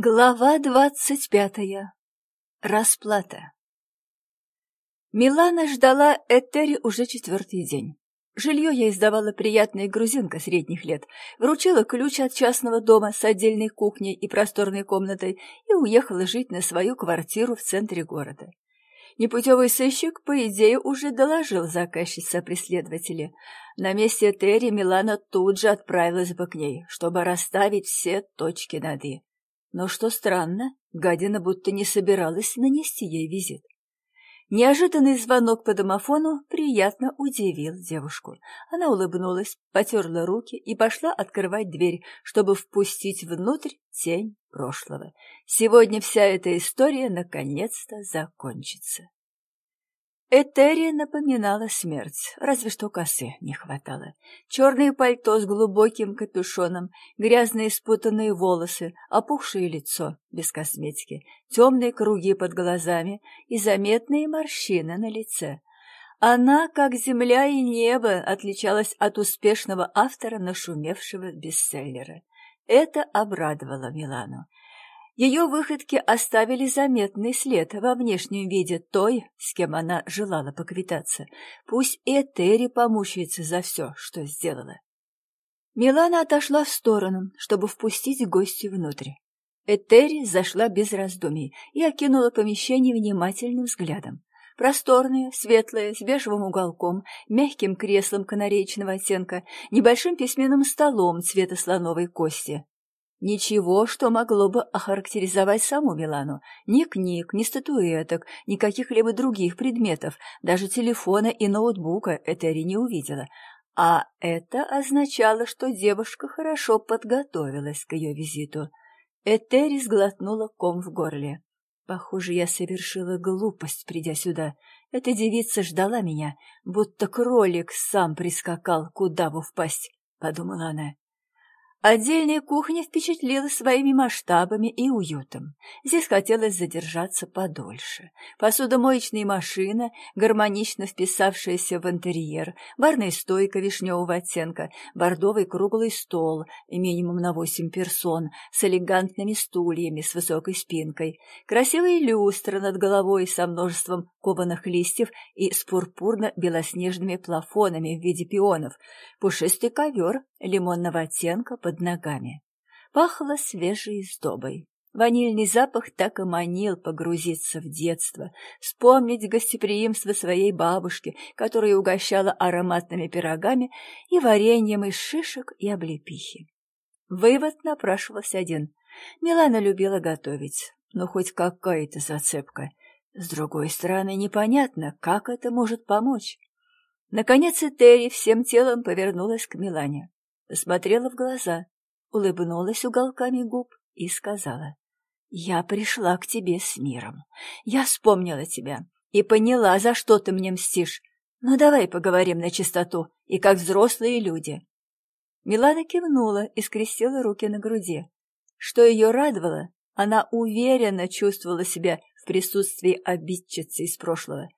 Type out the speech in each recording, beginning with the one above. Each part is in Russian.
Глава двадцать пятая. Расплата. Милана ждала Этери уже четвертый день. Жилье я издавала приятная грузинка средних лет, вручила ключ от частного дома с отдельной кухней и просторной комнатой и уехала жить на свою квартиру в центре города. Непутевый сыщик, по идее, уже доложил заказчице о. На месте Терри Милана тут же отправилась бы к ней, чтобы расставить все точки над «и». Но что странно, гадина будто не собиралась нанести ей визит. Неожиданный звонок по домофону приятно удивил девушку. Она улыбнулась, потерла руки и пошла открывать дверь, чтобы впустить внутрь тень прошлого. Сегодня вся эта история наконец-то закончится. Этери напоминала смерть, разве что косы не хватало. Черное пальто с глубоким капюшоном, грязные спутанные волосы, опухшее лицо без косметики, темные круги под глазами и заметные морщины на лице. Она, как земля и небо, отличалась от успешного автора нашумевшего бестселлера. Это обрадовало Милану. Ее выходки оставили заметный след во внешнем виде той, с кем она желала поквитаться. Пусть Этери помучается за все, что сделала. Милана отошла в сторону, чтобы впустить гостю внутрь. Этери зашла без раздумий и окинула помещение внимательным взглядом. Просторное, светлое, с бежевым уголком, мягким креслом канареечного оттенка, небольшим письменным столом цвета слоновой кости, Ничего, что могло бы охарактеризовать саму Милану. Ни книг, ни статуэток, ни каких-либо других предметов, даже телефона и ноутбука Этери не увидела. А это означало, что девушка хорошо подготовилась к ее визиту. Этери сглотнула ком в горле. Похоже, я совершила глупость, придя сюда. Эта девица ждала меня, будто кролик сам прискакал, куда бы впасть, — подумала она. Отдельная кухня впечатлила своими масштабами и уютом. Здесь хотелось задержаться подольше. Посудомоечная машина, гармонично вписавшаяся в интерьер, барная стойка вишневого оттенка, бордовый круглый стол, минимум на восемь персон, с элегантными стульями с высокой спинкой, красивая люстра над головой со множеством кованых листьев и с пурпурно-белоснежными плафонами в виде пионов, пушистый ковер лимонного оттенка под ногами. Пахло свежей сдобой. Ванильный запах так и манил погрузиться в детство, вспомнить гостеприимство своей бабушки, которая угощала ароматными пирогами и вареньем из шишек и облепихи. Вывод напрашивался один. Милана любила готовить, но хоть какая-то зацепка. С другой стороны, непонятно, как это может помочь. Наконец Этери всем телом повернулась к Милане посмотрела в глаза, улыбнулась уголками губ и сказала, «Я пришла к тебе с миром. Я вспомнила тебя и поняла, за что ты мне мстишь. Ну, давай поговорим на чистоту и как взрослые люди». Милана кивнула и скрестила руки на груди. Что ее радовало, она уверенно чувствовала себя в присутствии обидчицы из прошлого.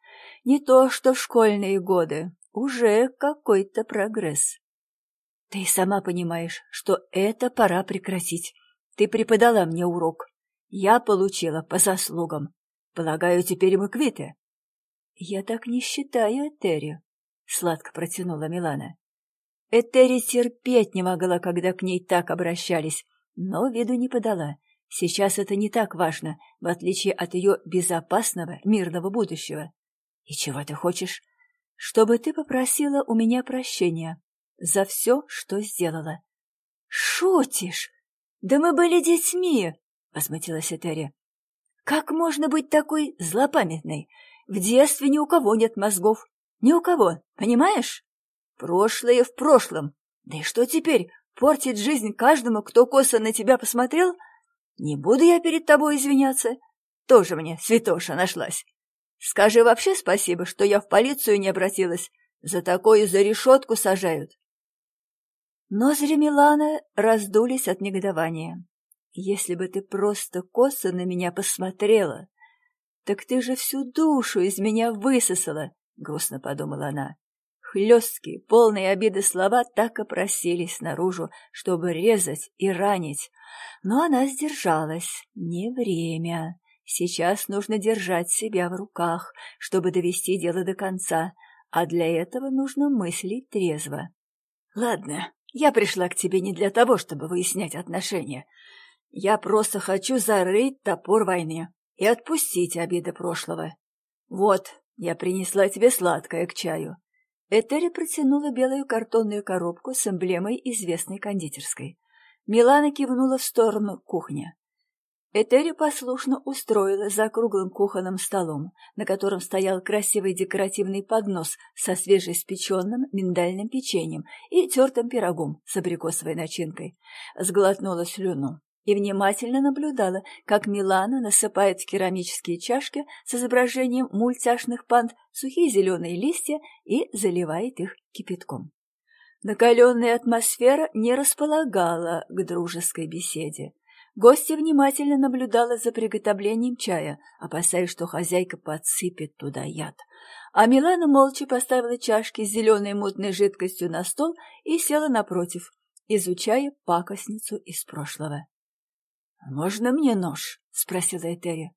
Не то, что в школьные годы, уже какой-то прогресс. Ты сама понимаешь, что это пора прекратить. Ты преподала мне урок. Я получила по заслугам. Полагаю, теперь мы квиты. Я так не считаю, Этери, — сладко протянула Милана. Этери терпеть не могла, когда к ней так обращались, но виду не подала. Сейчас это не так важно, в отличие от ее безопасного, мирного будущего. И чего ты хочешь? Чтобы ты попросила у меня прощения за все, что сделала. «Шутишь? Да мы были детьми!» — возмутилась Этери. «Как можно быть такой злопамятной? В детстве ни у кого нет мозгов. Ни у кого, понимаешь? Прошлое в прошлом. Да и что теперь, портить жизнь каждому, кто косо на тебя посмотрел? Не буду я перед тобой извиняться. Тоже мне святоша нашлась. Скажи вообще спасибо, что я в полицию не обратилась. За такое за решетку сажают. Ноздри Милана раздулись от негодования. «Если бы ты просто косо на меня посмотрела, так ты же всю душу из меня высосала», — грустно подумала она. Хлесткие, полные обиды слова так и просились наружу, чтобы резать и ранить. Но она сдержалась. Не время. Сейчас нужно держать себя в руках, чтобы довести дело до конца, а для этого нужно мыслить трезво. «Ладно, я пришла к тебе не для того, чтобы выяснять отношения. Я просто хочу зарыть топор войны и отпустить обиды прошлого. Вот, я принесла тебе сладкое к чаю. Этери протянула белую картонную коробку с эмблемой известной кондитерской. Милана кивнула в сторону кухни. Этери послушно устроилась за круглым кухонным столом, на котором стоял красивый декоративный поднос со свежеиспеченным миндальным печеньем и тертым пирогом с абрикосовой начинкой. Сглотнула слюну и внимательно наблюдала, как Милана насыпает в керамические чашки с изображением мультяшных панд сухие зеленые листья и заливает их кипятком. Накаленная атмосфера не располагала к дружеской беседе. Гостья внимательно наблюдала за приготовлением чая, опасаясь, что хозяйка подсыпет туда яд. А Милана молча поставила чашки с зеленой мутной жидкостью на стол и села напротив, изучая пакостницу из прошлого. «А «Можно мне нож?» — спросила Этери.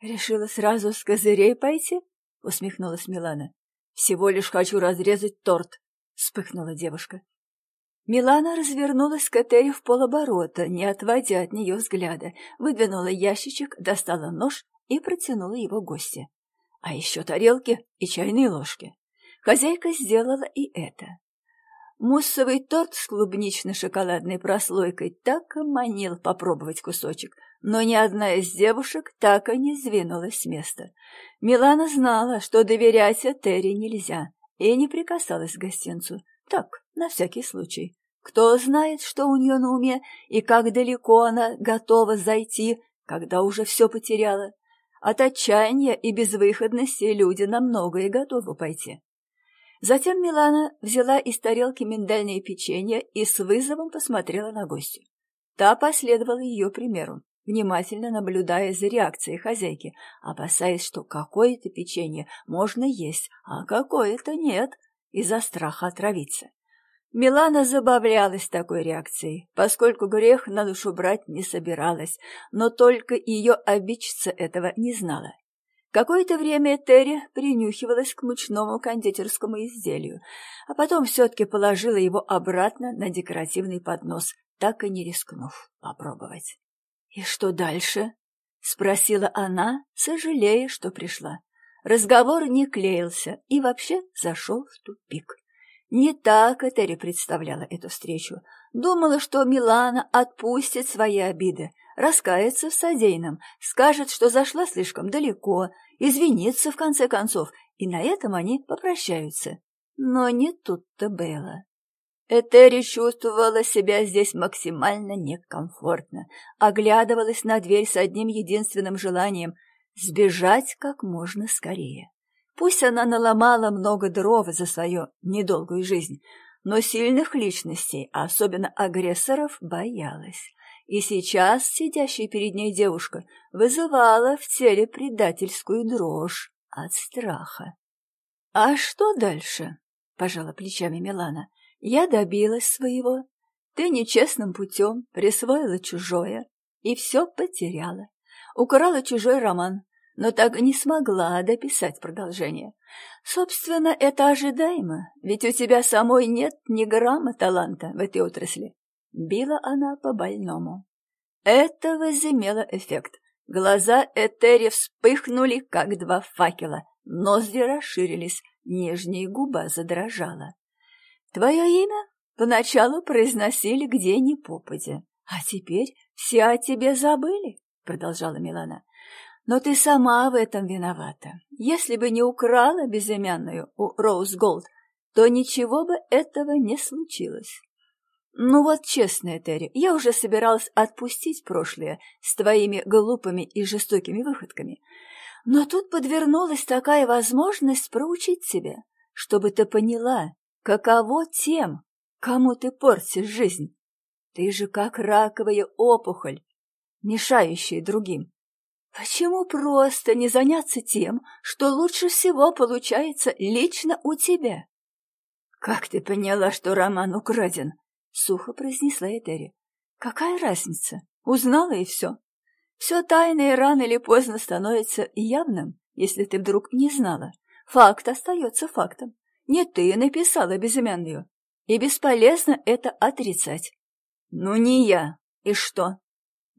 «Решила сразу с козырей пойти?» — усмехнулась Милана. «Всего лишь хочу разрезать торт», — вспыхнула девушка. Милана развернулась к Этери в полоборота, не отводя от нее взгляда, выдвинула ящичек, достала нож и протянула его гости. А еще тарелки и чайные ложки. Хозяйка сделала и это. Муссовый торт с клубнично-шоколадной прослойкой так и манил попробовать кусочек, но ни одна из девушек так и не сдвинулась с места. Милана знала, что доверять Этери нельзя, и не прикасалась к гостинцу. Так, на всякий случай. Кто знает, что у нее на уме и как далеко она готова зайти, когда уже все потеряла. От отчаяния и безвыходности люди на многое готовы пойти. Затем Милана взяла из тарелки миндальное печенье и с вызовом посмотрела на гостью. Та последовала ее примеру, внимательно наблюдая за реакцией хозяйки, опасаясь, что какое-то печенье можно есть, а какое-то нет, из-за страха отравиться. Милана забавлялась такой реакцией, поскольку грех на душу брать не собиралась, но только ее обидчица этого не знала. Какое-то время Терри принюхивалась к мучному кондитерскому изделию, а потом все-таки положила его обратно на декоративный поднос, так и не рискнув попробовать. «И что дальше?» — спросила она, сожалея, что пришла. Разговор не клеился и вообще зашел в тупик. Не так Этери представляла эту встречу. Думала, что Милана отпустит свои обиды, раскается в содеянном, скажет, что зашла слишком далеко, извинится в конце концов, и на этом они попрощаются. Но не тут-то было. Этери чувствовала себя здесь максимально некомфортно, оглядывалась на дверь с одним единственным желанием — сбежать как можно скорее. Пусть она наломала много дров за свою недолгую жизнь, но сильных личностей, а особенно агрессоров, боялась и сейчас сидящая перед ней девушка вызывала в теле предательскую дрожь от страха. — А что дальше? — пожала плечами Милана. — Я добилась своего. Ты нечестным путем присвоила чужое и все потеряла. Украла чужой роман, но так и не смогла дописать продолжение. Собственно, это ожидаемо, ведь у тебя самой нет ни грамма таланта в этой отрасли. Била она по больному. Это возымело эффект. Глаза Этери вспыхнули, как два факела, ноздри расширились, нижняя губа задрожала. «Твое имя поначалу произносили где ни попадя, а теперь все о тебе забыли», — продолжала Милана. «Но ты сама в этом виновата. Если бы не украла безымянную у Роуз Голд, то ничего бы этого не случилось. Ну вот честно, Терри, я уже собиралась отпустить прошлое с твоими глупыми и жестокими выходками. Но тут подвернулась такая возможность проучить тебя, чтобы ты поняла, каково тем, кому ты портишь жизнь. Ты же как раковая опухоль, мешающая другим. Почему просто не заняться тем, что лучше всего получается лично у тебя? «Как ты поняла, что роман украден?» — сухо произнесла Этери. «Какая разница? Узнала и все. Все тайное рано или поздно становится явным, если ты вдруг не знала. Факт остается фактом. Не ты написала безымянную, и бесполезно это отрицать. Ну, не я. И что?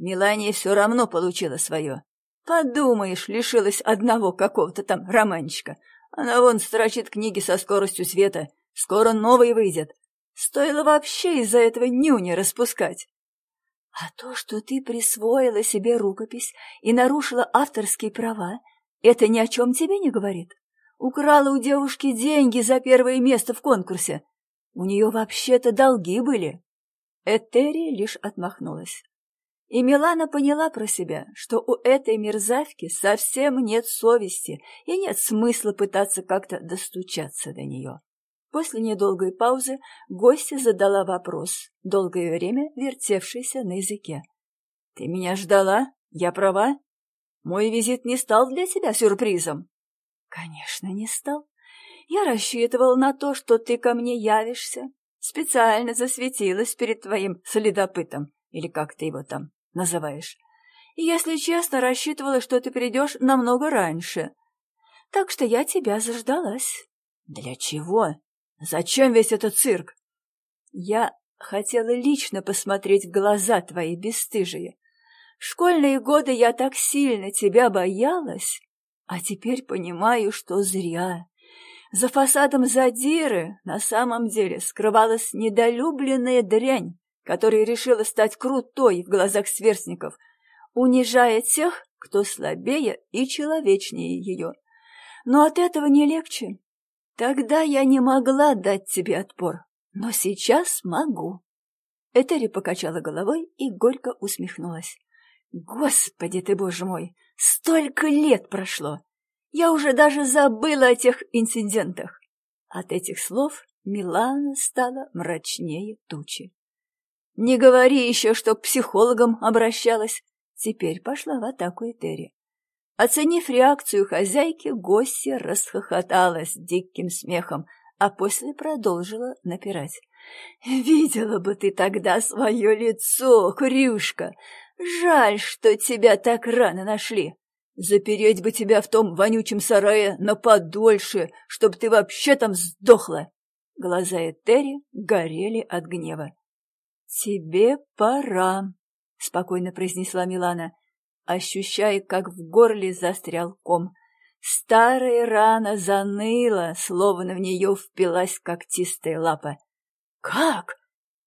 Мелания все равно получила свое. Подумаешь, лишилась одного какого-то там романчика. Она вон строчит книги со скоростью света. Скоро новый выйдет. Стоило вообще из-за этого нюни распускать. А то, что ты присвоила себе рукопись и нарушила авторские права, это ни о чем тебе не говорит. Украла у девушки деньги за первое место в конкурсе. У нее вообще-то долги были. Этери лишь отмахнулась. И Милана поняла про себя, что у этой мерзавки совсем нет совести и нет смысла пытаться как-то достучаться до нее. После недолгой паузы гостья задала вопрос, долгое время вертевшийся на языке. — Ты меня ждала? Я права? Мой визит не стал для тебя сюрпризом? — Конечно, не стал. Я рассчитывал на то, что ты ко мне явишься. Специально засветилась перед твоим следопытом, или как ты его там называешь. И, если честно, рассчитывала, что ты придешь намного раньше. Так что я тебя заждалась. — Для чего? Зачем весь этот цирк? Я хотела лично посмотреть в глаза твои бесстыжие. В школьные годы я так сильно тебя боялась, а теперь понимаю, что зря. За фасадом задиры на самом деле скрывалась недолюбленная дрянь, которая решила стать крутой в глазах сверстников, унижая тех, кто слабее и человечнее ее. Но от этого не легче. Тогда я не могла дать тебе отпор, но сейчас могу. Этери покачала головой и горько усмехнулась. Господи ты, боже мой, столько лет прошло! Я уже даже забыла о тех инцидентах. От этих слов Милана стала мрачнее тучи. Не говори еще, что к психологам обращалась. Теперь пошла в атаку Этери. Оценив реакцию хозяйки, гостья расхохоталась диким смехом, а после продолжила напирать. «Видела бы ты тогда свое лицо, Хрюшка! Жаль, что тебя так рано нашли! Запереть бы тебя в том вонючем сарае на подольше, чтоб ты вообще там сдохла!» Глаза Этери горели от гнева. «Тебе пора», — спокойно произнесла Милана ощущая, как в горле застрял ком. Старая рана заныла, словно в нее впилась когтистая лапа. «Как?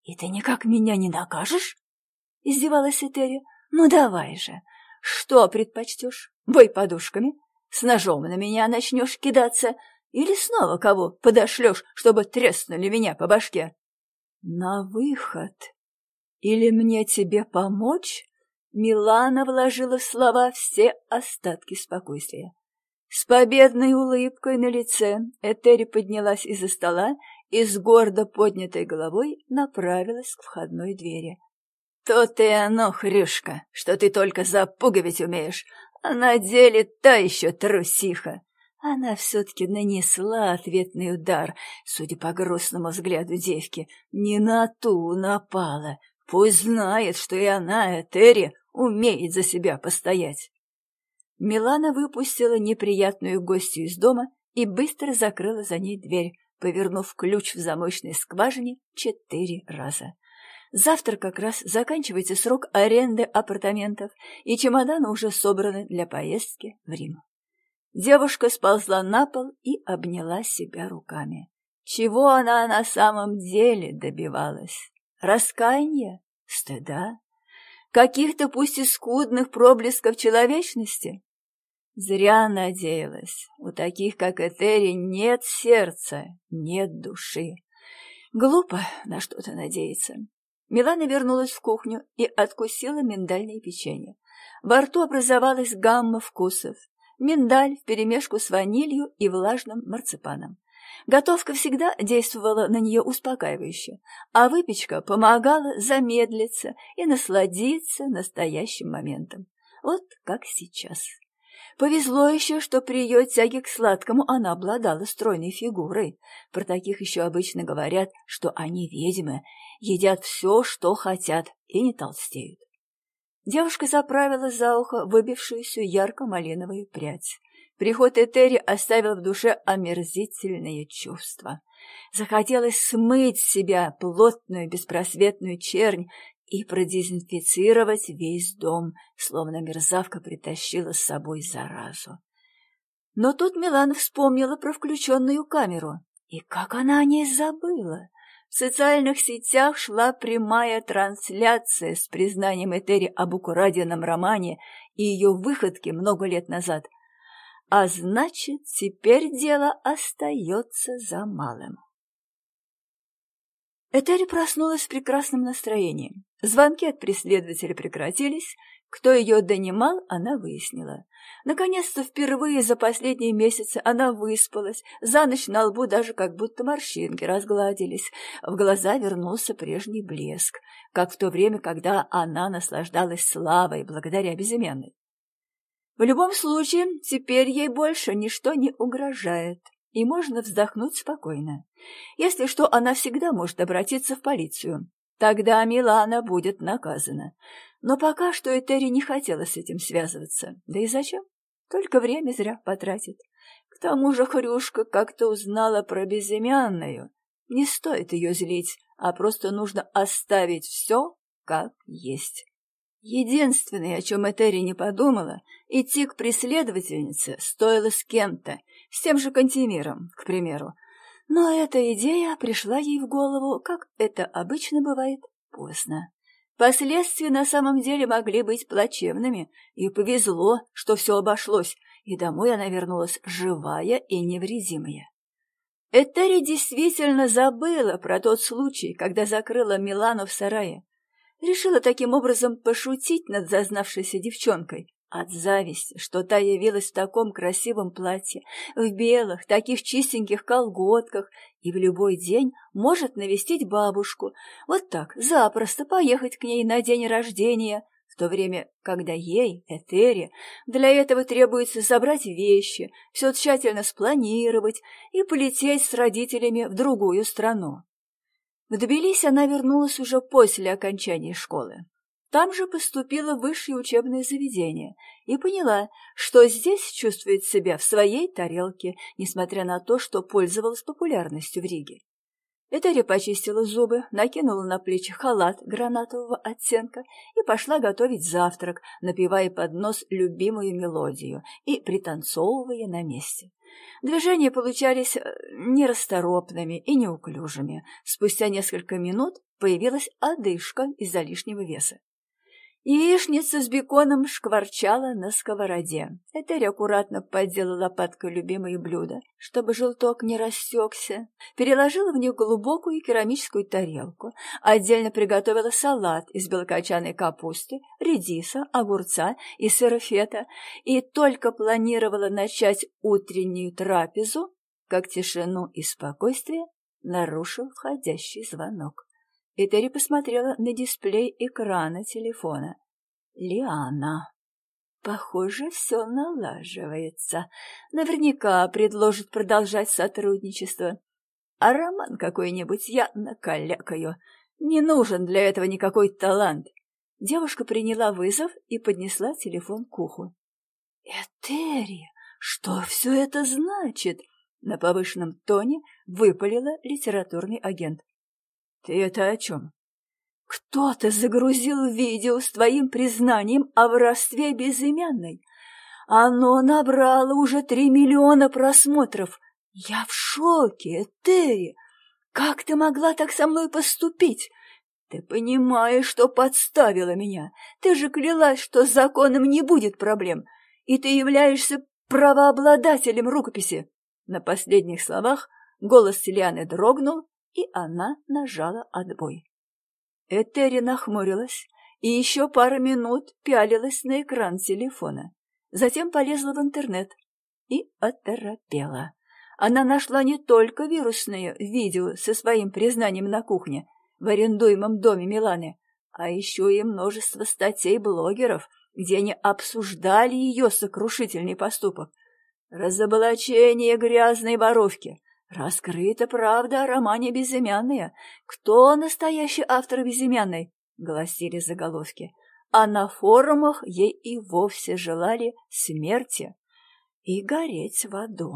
И ты никак меня не накажешь?» — издевалась Этери. «Ну давай же! Что предпочтешь? Бой подушками? С ножом на меня начнешь кидаться? Или снова кого подошлешь, чтобы треснули меня по башке?» «На выход! Или мне тебе помочь?» Милана вложила в слова все остатки спокойствия. С победной улыбкой на лице Этери поднялась из-за стола и с гордо поднятой головой направилась к входной двери. «То-то и оно, Хрюшка, что ты только запугивать умеешь, а на деле та еще трусиха!» Она все-таки нанесла ответный удар, судя по грустному взгляду девки. Не на ту напала. Пусть знает, что и она, Этери, умеет за себя постоять. Милана выпустила неприятную гостью из дома и быстро закрыла за ней дверь, повернув ключ в замочной скважине четыре раза. Завтра как раз заканчивается срок аренды апартаментов, и чемоданы уже собраны для поездки в Рим. Девушка сползла на пол и обняла себя руками. Чего она на самом деле добивалась? Раскаяния? Стыда? каких-то пусть и скудных проблесков человечности? Зря надеялась. У таких, как Этери, нет сердца, нет души. Глупо на что-то надеяться. Милана вернулась в кухню и откусила миндальное печенье. Во рту образовалась гамма вкусов. Миндаль вперемешку с ванилью и влажным марципаном. Готовка всегда действовала на нее успокаивающе, а выпечка помогала замедлиться и насладиться настоящим моментом. Вот как сейчас. Повезло еще, что при ее тяге к сладкому она обладала стройной фигурой. Про таких еще обычно говорят, что они ведьмы, едят все, что хотят, и не толстеют. Девушка заправила за ухо выбившуюся ярко-малиновую прядь. Приход Этери оставил в душе омерзительные чувства. Захотелось смыть с себя плотную беспросветную чернь и продезинфицировать весь дом, словно мерзавка притащила с собой заразу. Но тут Милана вспомнила про включенную камеру. И как она о ней забыла? В социальных сетях шла прямая трансляция с признанием Этери об украденном романе и ее выходке много лет назад. А значит, теперь дело остается за малым. Этери проснулась в прекрасном настроении. Звонки от преследователя прекратились. Кто ее донимал, она выяснила. Наконец-то впервые за последние месяцы она выспалась. За ночь на лбу даже как будто морщинки разгладились. В глаза вернулся прежний блеск, как в то время, когда она наслаждалась славой благодаря безымянной. В любом случае, теперь ей больше ничто не угрожает и можно вздохнуть спокойно. Если что, она всегда может обратиться в полицию. Тогда Милана будет наказана. Но пока что Этери не хотела с этим связываться. Да и зачем? Только время зря потратит. К тому же Хрюшка как-то узнала про безымянную. Не стоит ее злить, а просто нужно оставить все как есть. Единственное, о чем Этери не подумала, идти к преследовательнице стоило с кем-то, с тем же Кантемиром, к примеру. Но эта идея пришла ей в голову, как это обычно бывает, поздно. Последствия на самом деле могли быть плачевными, и повезло, что все обошлось, и домой она вернулась живая и невредимая. Этери действительно забыла про тот случай, когда закрыла Милану в сарае. Решила таким образом пошутить над зазнавшейся девчонкой. От зависти, что та явилась в таком красивом платье, в белых, таких чистеньких колготках, и в любой день может навестить бабушку. Вот так, запросто поехать к ней на день рождения, в то время, когда ей, Этере, для этого требуется собрать вещи, все тщательно спланировать и полететь с родителями в другую страну. В Тбилиси она вернулась уже после окончания школы. Там же поступила в высшее учебное заведение и поняла, что здесь чувствует себя в своей тарелке, несмотря на то, что пользовалась популярностью в Риге. Этери почистила зубы, накинула на плечи халат гранатового оттенка и пошла готовить завтрак, напевая под нос любимую мелодию и пританцовывая на месте. Движения получались э, нерасторопными и неуклюжими. Спустя несколько минут появилась одышка из-за лишнего веса. Яичница с беконом шкварчала на сковороде. Этери аккуратно поддела лопаткой любимое блюдо, чтобы желток не рассекся, переложила в них глубокую керамическую тарелку, отдельно приготовила салат из белокочанной капусты, редиса, огурца и сыра фета, и только планировала начать утреннюю трапезу, как тишину и спокойствие нарушил входящий звонок. Этери посмотрела на дисплей экрана телефона. Лиана. Похоже, все налаживается. Наверняка предложит продолжать сотрудничество. А роман какой-нибудь я накалякаю. Не нужен для этого никакой талант. Девушка приняла вызов и поднесла телефон к уху. «Этери, что все это значит?» На повышенном тоне выпалила литературный агент. «Ты это о чем?» «Кто-то загрузил видео с твоим признанием о воровстве безымянной. Оно набрало уже три миллиона просмотров. Я в шоке, Терри! Как ты могла так со мной поступить?» «Ты понимаешь, что подставила меня. Ты же клялась, что с законом не будет проблем, и ты являешься правообладателем рукописи». На последних словах голос Селианы дрогнул, и она нажала отбой. Этери нахмурилась и еще пару минут пялилась на экран телефона. Затем полезла в интернет и оторопела. Она нашла не только вирусное видео со своим признанием на кухне в арендуемом доме Миланы, а еще и множество статей блогеров, где они обсуждали ее сокрушительный поступок. Разоблачение грязной воровки. Раскрыта правда о романе «Безымянная». Кто настоящий автор «Безымянной»? — гласили заголовки. А на форумах ей и вовсе желали смерти и гореть в аду.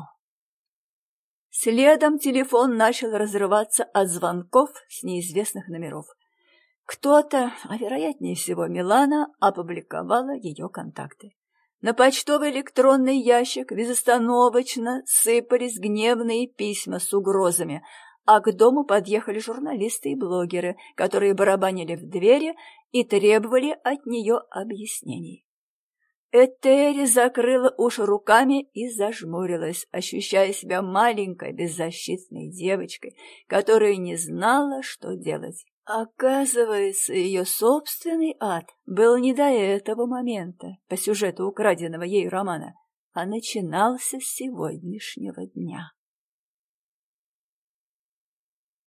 Следом телефон начал разрываться от звонков с неизвестных номеров. Кто-то, а вероятнее всего Милана, опубликовала ее контакты. На почтовый электронный ящик безостановочно сыпались гневные письма с угрозами, а к дому подъехали журналисты и блогеры, которые барабанили в двери и требовали от нее объяснений. Этери закрыла уши руками и зажмурилась, ощущая себя маленькой беззащитной девочкой, которая не знала, что делать. Оказывается, ее собственный ад был не до этого момента, по сюжету украденного ей романа, а начинался с сегодняшнего дня.